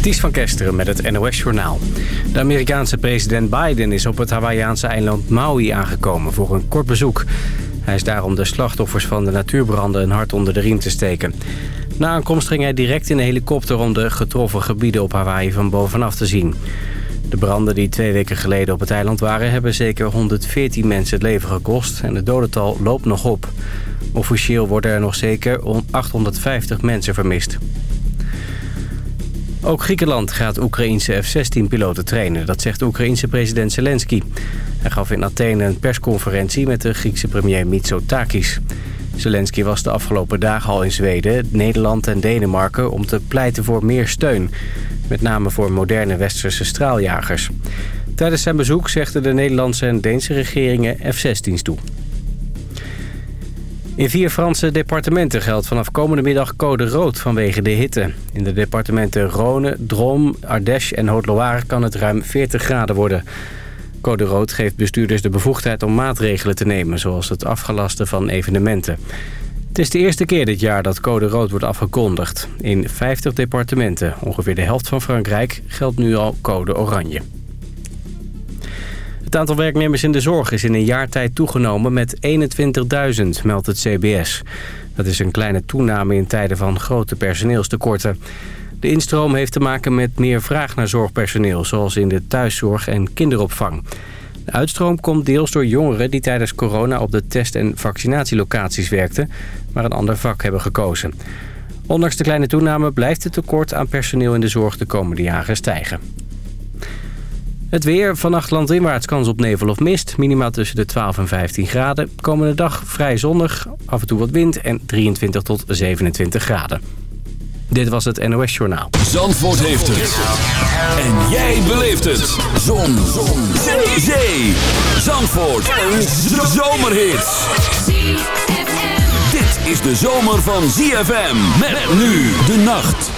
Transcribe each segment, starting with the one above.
Ties van Kesteren met het NOS-journaal. De Amerikaanse president Biden is op het Hawaïaanse eiland Maui aangekomen voor een kort bezoek. Hij is daar om de slachtoffers van de natuurbranden een hart onder de riem te steken. Na aankomst ging hij direct in een helikopter om de getroffen gebieden op Hawaii van bovenaf te zien. De branden die twee weken geleden op het eiland waren... hebben zeker 114 mensen het leven gekost en het dodental loopt nog op. Officieel worden er nog zeker 850 mensen vermist. Ook Griekenland gaat Oekraïense F-16-piloten trainen. Dat zegt Oekraïense president Zelensky. Hij gaf in Athene een persconferentie met de Griekse premier Mitsotakis. Zelensky was de afgelopen dagen al in Zweden, Nederland en Denemarken... om te pleiten voor meer steun. Met name voor moderne westerse straaljagers. Tijdens zijn bezoek zegden de Nederlandse en Deense regeringen F-16's toe. In vier Franse departementen geldt vanaf komende middag code rood vanwege de hitte. In de departementen Rhône, Drôme, Ardèche en Haute-Loire kan het ruim 40 graden worden. Code rood geeft bestuurders de bevoegdheid om maatregelen te nemen... zoals het afgelasten van evenementen. Het is de eerste keer dit jaar dat code rood wordt afgekondigd. In 50 departementen, ongeveer de helft van Frankrijk, geldt nu al code oranje. Het aantal werknemers in de zorg is in een jaar tijd toegenomen met 21.000, meldt het CBS. Dat is een kleine toename in tijden van grote personeelstekorten. De instroom heeft te maken met meer vraag naar zorgpersoneel... zoals in de thuiszorg en kinderopvang. De uitstroom komt deels door jongeren die tijdens corona op de test- en vaccinatielocaties werkten... maar een ander vak hebben gekozen. Ondanks de kleine toename blijft het tekort aan personeel in de zorg de komende jaren stijgen. Het weer. Vannacht landinwaarts kans op nevel of mist. Minimaal tussen de 12 en 15 graden. Komende dag vrij zonnig. Af en toe wat wind en 23 tot 27 graden. Dit was het NOS Journaal. Zandvoort heeft het. En jij beleeft het. Zon. Zon. Zee. Zee. Zandvoort. Een zomerhit. Dit is de zomer van ZFM. Met nu de nacht.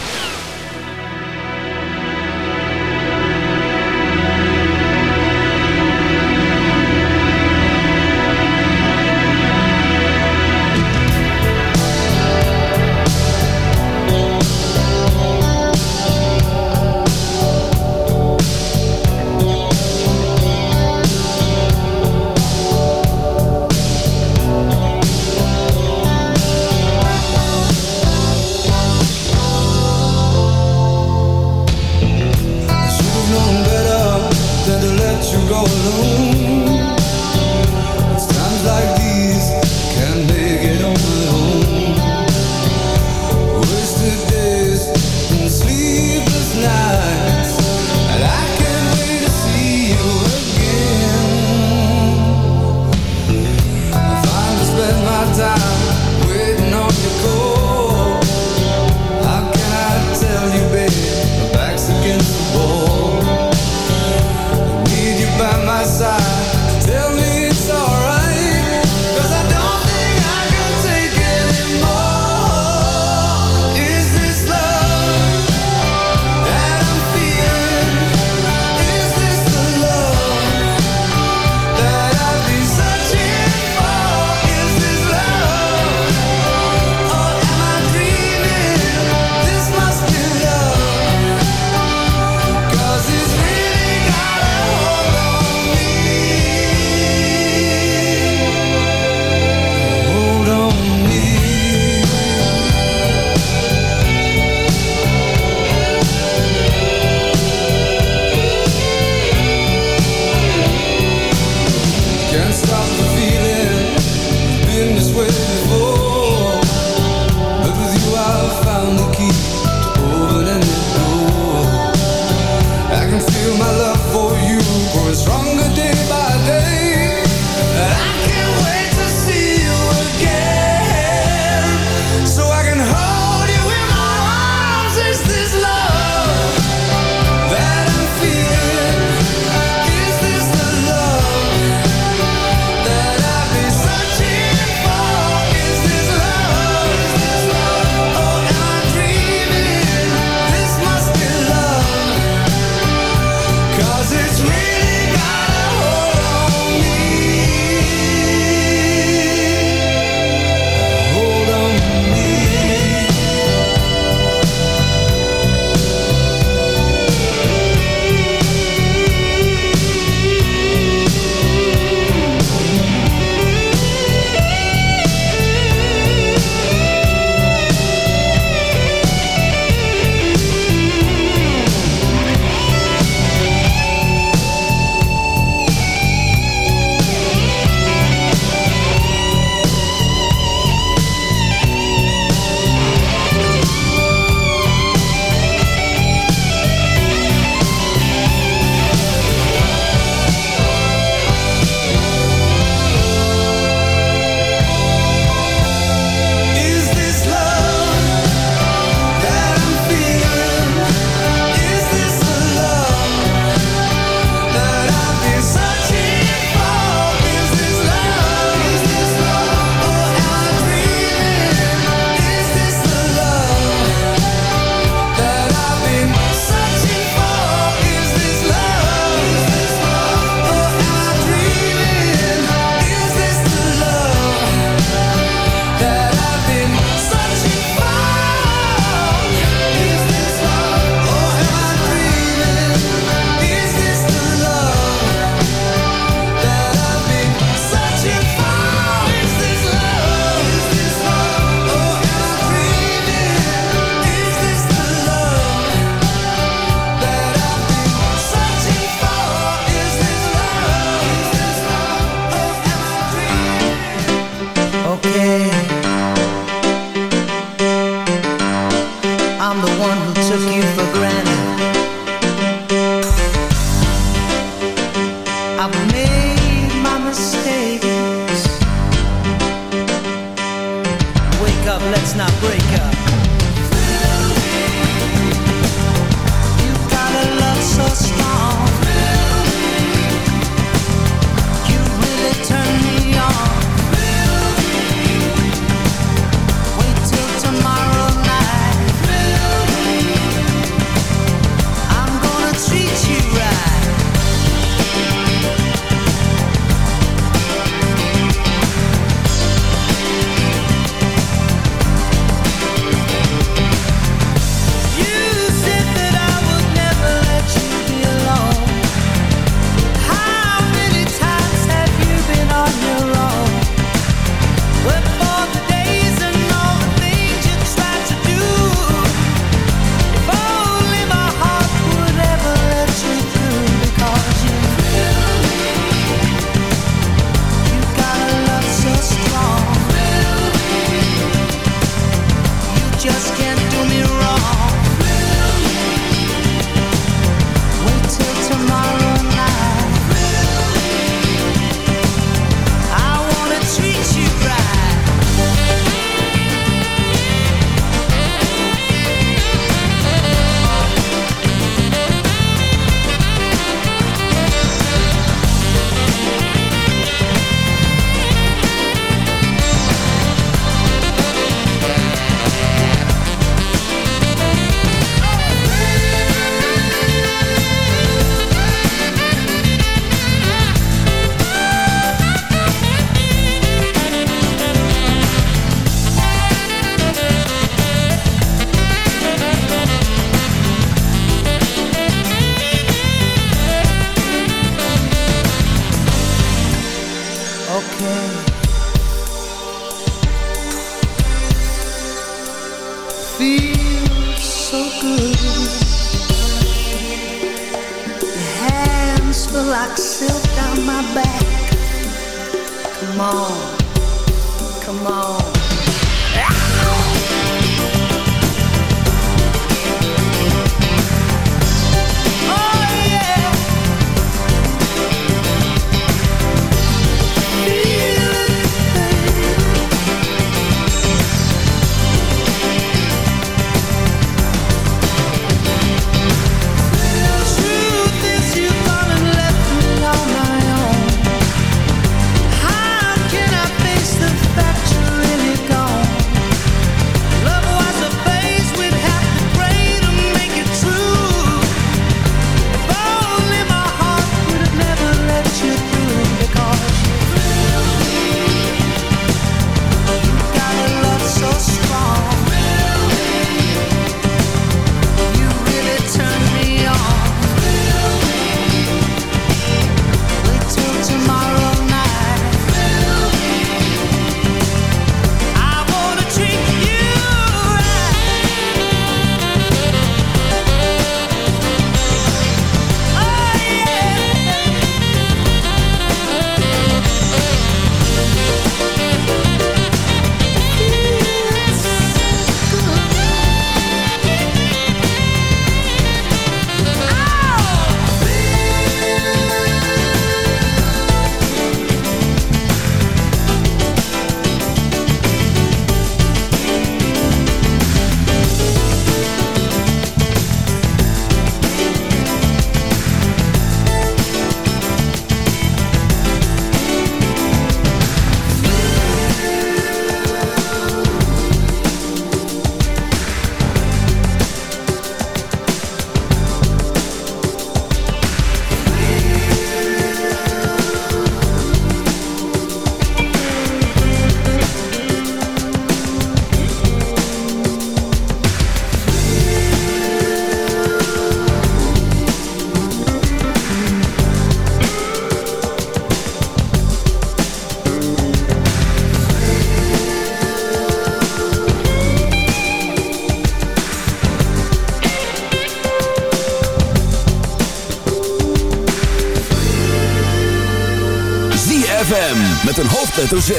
met een hoofdletter Z.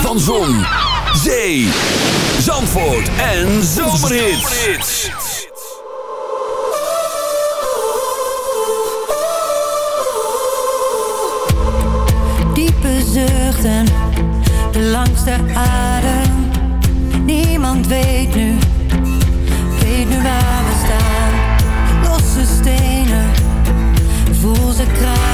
Van Zon, Zee, Zandvoort en Zomerhits. Diepe zuchten, de langste adem. Niemand weet nu, weet nu waar we staan. Losse stenen, voel ze kraken.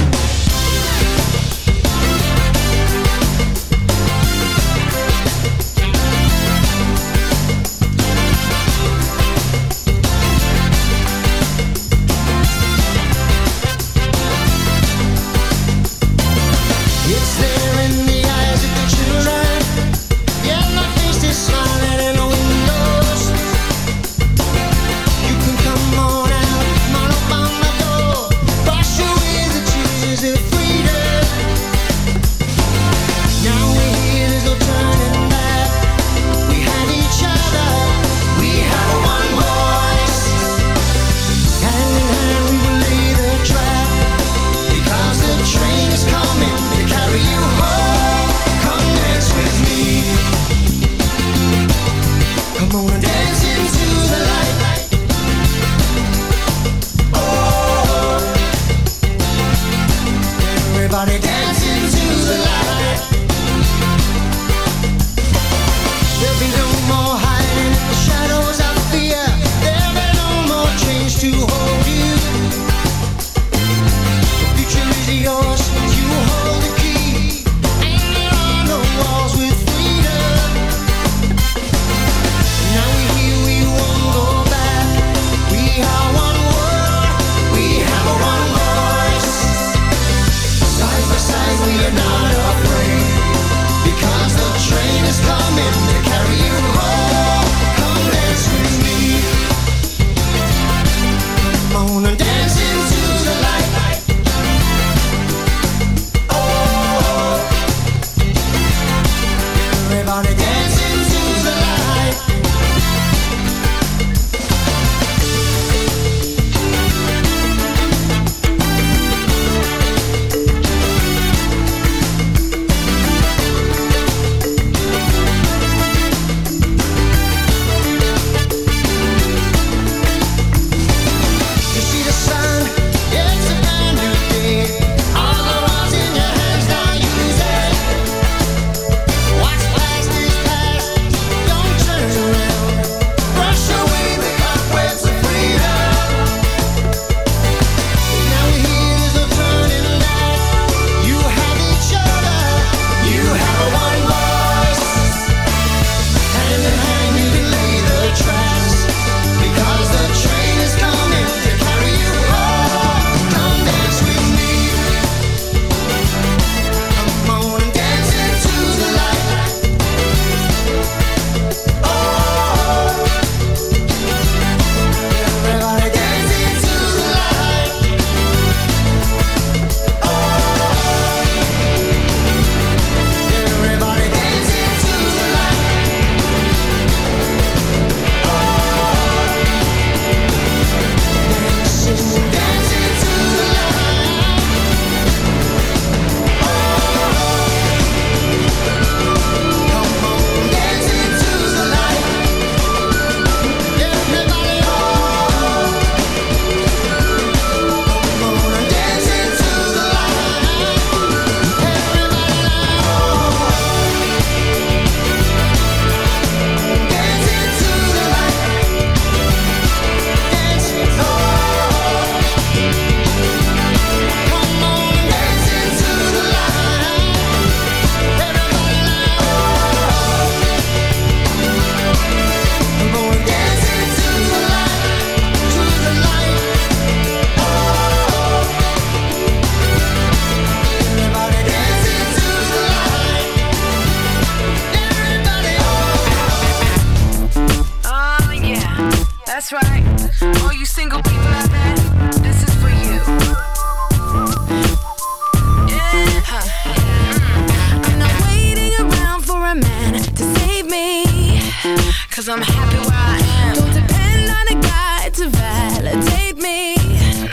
cause I'm happy where I am. Don't depend on a guy to validate me.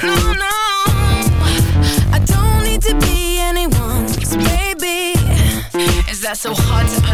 No, no. I don't need to be anyone's baby. Is that so hard to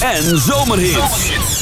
en zomerhits.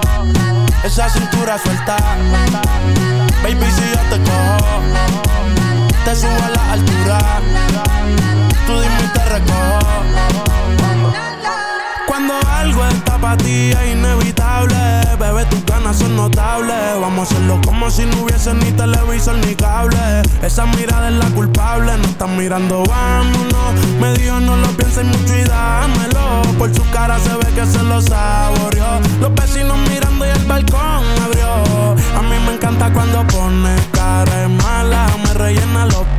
Esa cintura suelta. Baby, si yo te cojo, te subo a la altura. Tú dime y te recojo. Cuando algo está para ti es inevitable, bebé, tus ganas son notables. Vamos a hacerlo como si no hubiese ni televisor ni cable. Esa mirada es la culpable, no están mirando, vámonos. Me dijo no lo pienses mucho y dámelo. Por su cara se ve que se lo saboreó.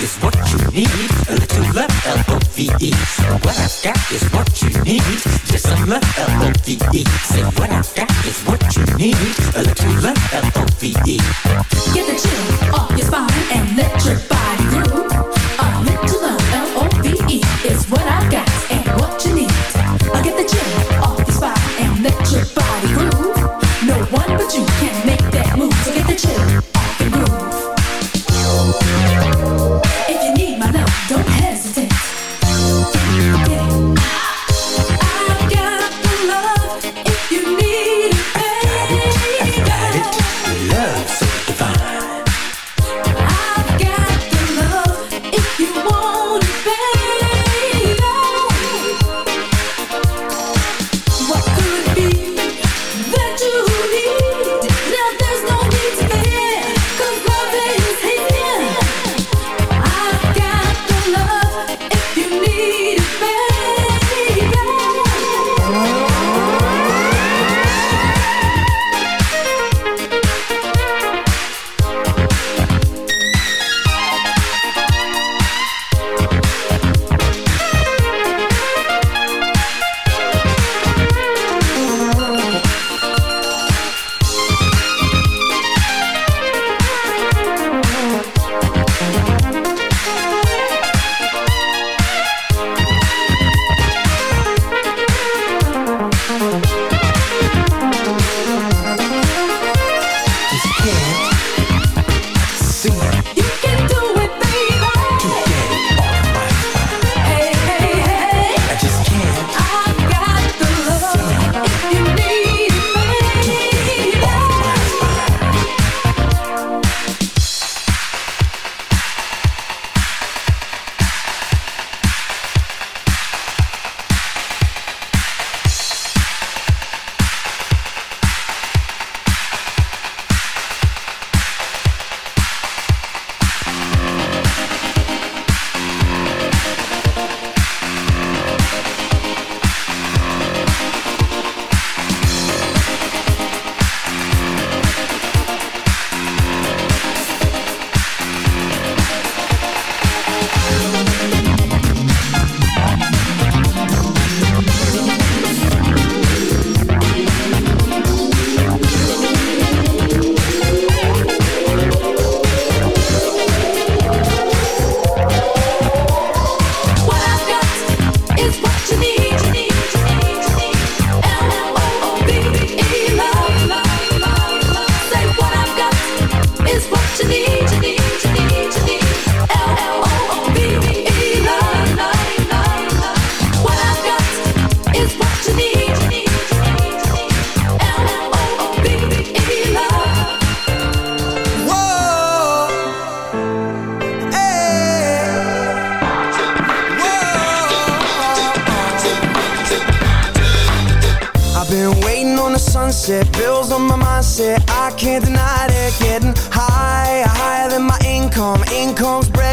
is what you need. A little love, L-O-V-E. What I've got is what you need. Just some love, L-O-V-E. Say what I've got is what you need. A little love, L-O-V-E. Get the chill off your spine and let your body groove.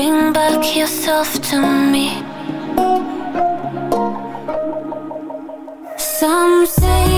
Bring back yourself to me. Some say.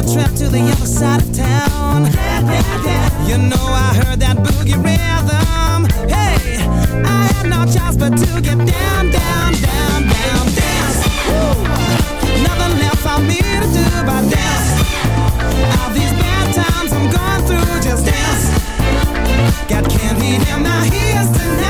a trip to the other side of town. You know I heard that boogie rhythm. Hey, I had no choice but to get down, down, down, down, dance. Nothing left for me to do but dance. All these bad times I'm going through, just dance. Got candy in my ears tonight.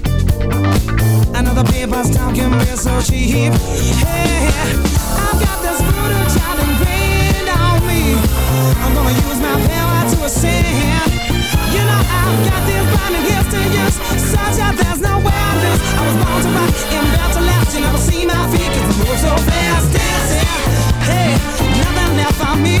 I know the papers talking me so cheap. Hey, I've got this voodoo child ingrained on me. I'm gonna use my power to ascend. You know I've got these blinding gifts to use, such that there's no way I lose. I was born to rock and built to last. You never see my feet 'cause I move so fast, dancing. Hey, nothing left for me